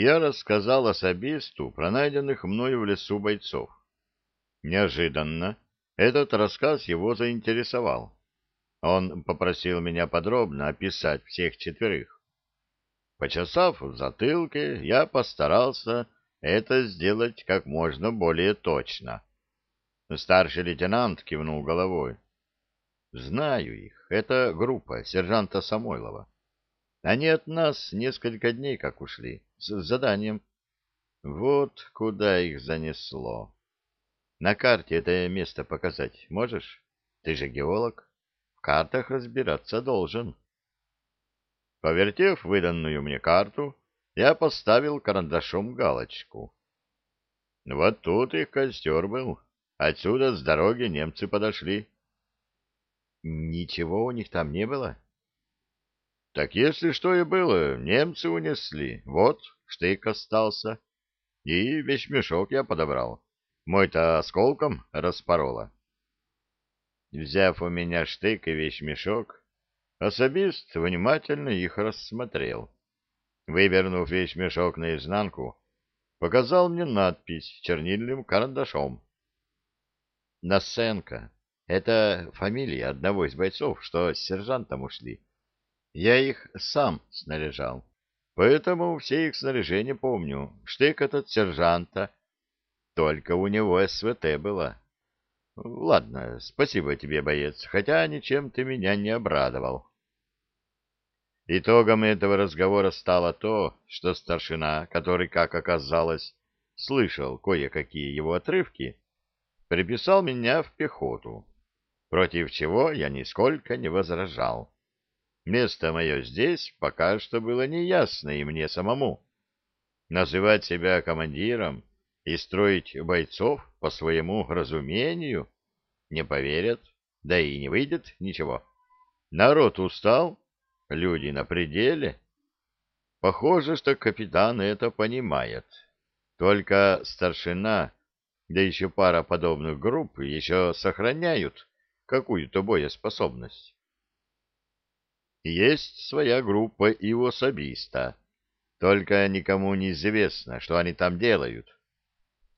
я рассказал особисту про найденных мною в лесу бойцов. Неожиданно этот рассказ его заинтересовал. Он попросил меня подробно описать всех четверых. Почесав в затылке, я постарался это сделать как можно более точно. Старший лейтенант кивнул головой. Знаю их. Это группа сержанта Самойлова. Они от нас несколько дней как ушли, с заданием. Вот куда их занесло. На карте это место показать можешь? Ты же геолог. В картах разбираться должен. Повертев выданную мне карту, я поставил карандашом галочку. Вот тут их костер был. Отсюда с дороги немцы подошли. Ничего у них там не было? Так если что и было, немцы унесли. Вот, штык остался. И вещмешок я подобрал. Мой-то осколком распорола. Взяв у меня штык и вещмешок, особист внимательно их рассмотрел. Вывернув вещмешок наизнанку, показал мне надпись чернильным карандашом. Насенко. Это фамилия одного из бойцов, что с сержантом ушли. Я их сам снаряжал, поэтому все их снаряжение помню. Штык этот сержанта, только у него СВТ было. Ладно, спасибо тебе, боец, хотя ничем ты меня не обрадовал. Итогом этого разговора стало то, что старшина, который, как оказалось, слышал кое-какие его отрывки, приписал меня в пехоту против чего я нисколько не возражал. Место мое здесь пока что было неясно и мне самому. Называть себя командиром и строить бойцов по своему разумению не поверят, да и не выйдет ничего. Народ устал, люди на пределе. Похоже, что капитан это понимает. Только старшина, да еще пара подобных групп еще сохраняют какую-то боеспособность. Есть своя группа и у особиста, только никому не известно, что они там делают.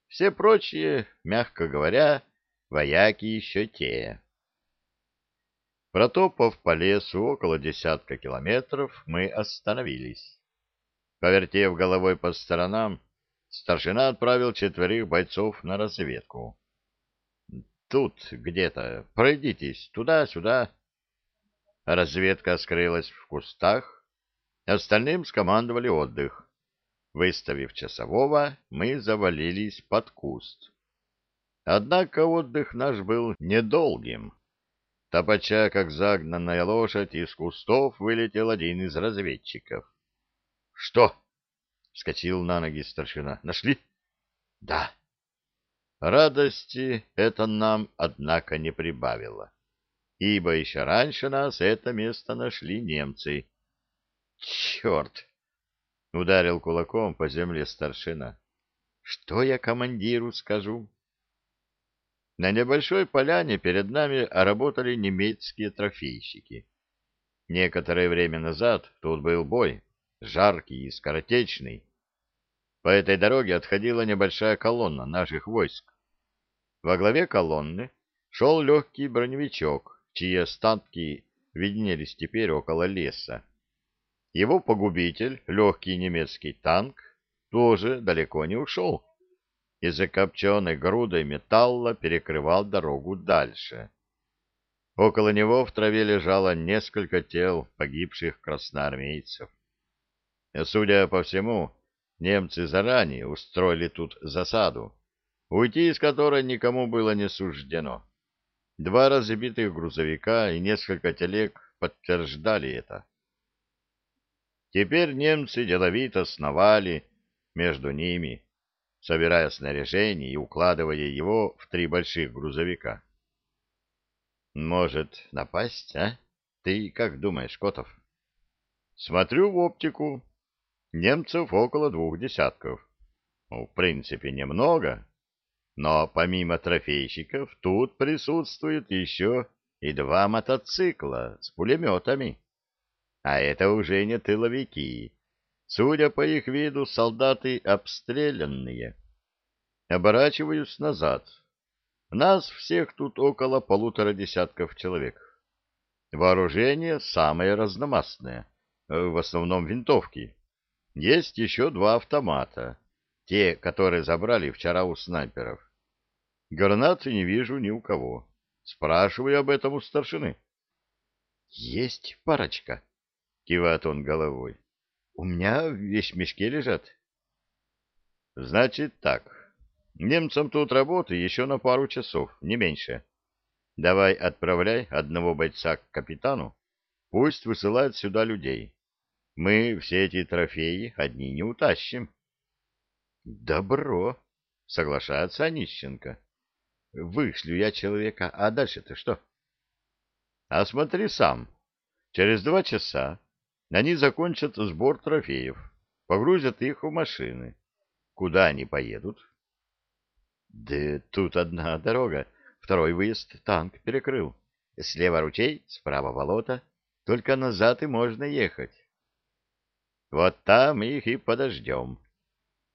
Все прочие, мягко говоря, вояки еще те. Протопав по лесу около десятка километров, мы остановились. Повертев головой по сторонам, старшина отправил четверых бойцов на разведку. Тут где-то. Пройдитесь туда-сюда. Разведка скрылась в кустах. Остальным скомандовали отдых. Выставив часового, мы завалились под куст. Однако отдых наш был недолгим. Топача, как загнанная лошадь, из кустов вылетел один из разведчиков. — Что? — вскочил на ноги старшина. — Нашли? — Да. Радости это нам, однако, не прибавило, ибо еще раньше нас это место нашли немцы. «Черт!» — ударил кулаком по земле старшина. «Что я командиру скажу?» На небольшой поляне перед нами работали немецкие трофейщики. Некоторое время назад тут был бой, жаркий и скоротечный. По этой дороге отходила небольшая колонна наших войск. Во главе колонны шел легкий броневичок, чьи остатки виднелись теперь около леса. Его погубитель, легкий немецкий танк, тоже далеко не ушел и закопченной грудой металла перекрывал дорогу дальше. Около него в траве лежало несколько тел погибших красноармейцев. Судя по всему, немцы заранее устроили тут засаду, уйти из которой никому было не суждено. Два разбитых грузовика и несколько телег подтверждали это. Теперь немцы деловито сновали между ними, собирая снаряжение и укладывая его в три больших грузовика. «Может, напасть, а? Ты как думаешь, Котов?» «Смотрю в оптику. Немцев около двух десятков. Ну, в принципе, немного, но помимо трофейщиков тут присутствуют еще и два мотоцикла с пулеметами. А это уже не тыловики. Судя по их виду, солдаты обстрелянные. Оборачиваюсь назад. Нас всех тут около полутора десятков человек. Вооружение самое разномастное, в основном винтовки. Есть еще два автомата, те, которые забрали вчера у снайперов. Гранаты не вижу ни у кого. Спрашиваю об этом у старшины. — Есть парочка, — кивает он головой. — У меня весь мешки лежат. — Значит так. Немцам тут работы еще на пару часов, не меньше. Давай отправляй одного бойца к капитану, пусть высылает сюда людей. Мы все эти трофеи одни не утащим. — Добро, — соглашается Онищенко. — Вышлю я человека, а дальше-то что? — А смотри сам. Через два часа они закончат сбор трофеев, погрузят их в машины. Куда они поедут? — Да тут одна дорога. Второй выезд танк перекрыл. Слева ручей, справа болото. Только назад и можно ехать. Вот там их и подождем.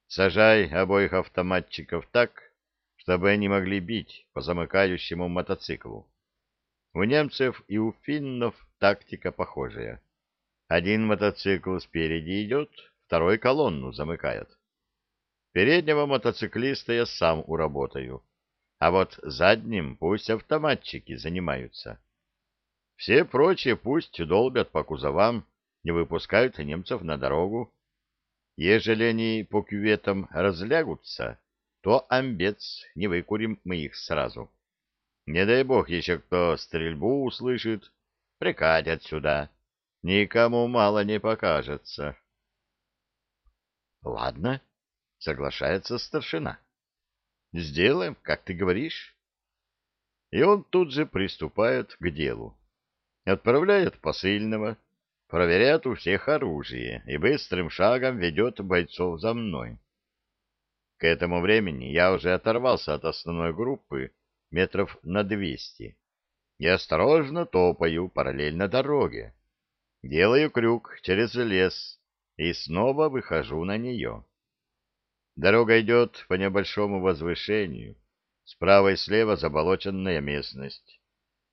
Сажай обоих автоматчиков так, чтобы они могли бить по замыкающему мотоциклу. У немцев и у финнов тактика похожая. Один мотоцикл спереди идет, второй колонну замыкает. Переднего мотоциклиста я сам уработаю, а вот задним пусть автоматчики занимаются. Все прочие пусть долбят по кузовам, не выпускают немцев на дорогу. Ежели они по кюветам разлягутся, то амбец, не выкурим мы их сразу. Не дай бог еще кто стрельбу услышит, прикатят сюда. Никому мало не покажется. — Ладно, — соглашается старшина. — Сделаем, как ты говоришь. И он тут же приступает к делу. Отправляет посыльного, проверяет у всех оружие и быстрым шагом ведет бойцов за мной. К этому времени я уже оторвался от основной группы метров на двести и осторожно топаю параллельно дороге. Делаю крюк через лес и снова выхожу на нее. Дорога идет по небольшому возвышению, справа и слева заболоченная местность.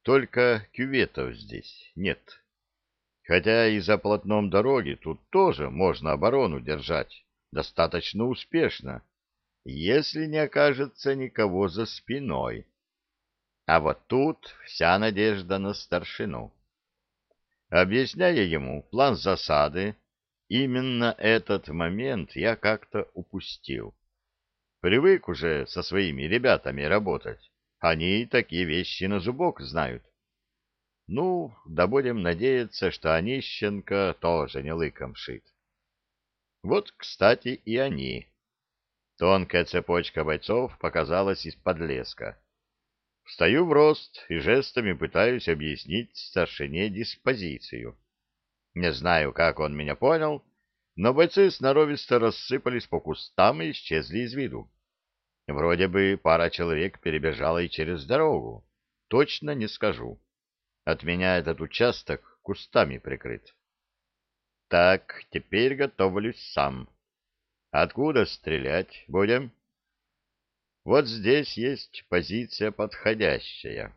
Только кюветов здесь нет. Хотя и за полотном дороги тут тоже можно оборону держать достаточно успешно, если не окажется никого за спиной. А вот тут вся надежда на старшину. Объясняя ему план засады, именно этот момент я как-то упустил. Привык уже со своими ребятами работать. Они такие вещи на зубок знают. Ну, да будем надеяться, что Онищенко тоже не лыком шит. Вот, кстати, и они. Тонкая цепочка бойцов показалась из-под леска. Встаю в рост и жестами пытаюсь объяснить старшине диспозицию. Не знаю, как он меня понял, но бойцы сноровисто рассыпались по кустам и исчезли из виду. Вроде бы пара человек перебежала и через дорогу. Точно не скажу. От меня этот участок кустами прикрыт. Так, теперь готовлюсь сам. Откуда стрелять будем? Вот здесь есть позиция подходящая.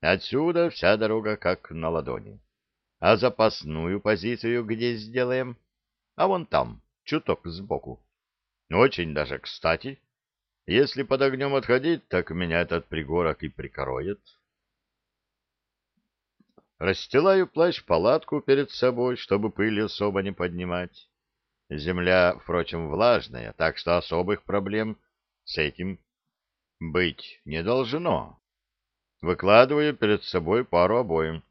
Отсюда вся дорога как на ладони. А запасную позицию где сделаем? А вон там, чуток сбоку. Очень даже кстати. Если под огнем отходить, так меня этот пригорок и прикроет. Расстилаю плащ-палатку перед собой, чтобы пыль особо не поднимать. Земля, впрочем, влажная, так что особых проблем с этим быть не должно. Выкладываю перед собой пару обоим.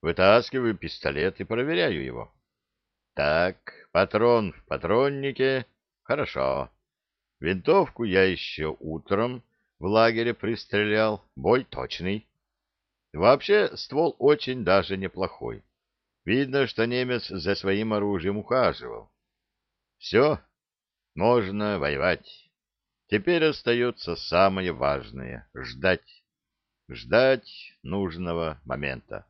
Вытаскиваю пистолет и проверяю его. Так, патрон в патроннике. Хорошо. Винтовку я еще утром в лагере пристрелял. Бой точный. Вообще, ствол очень даже неплохой. Видно, что немец за своим оружием ухаживал. Все, можно воевать. Теперь остается самое важное — ждать. Ждать нужного момента.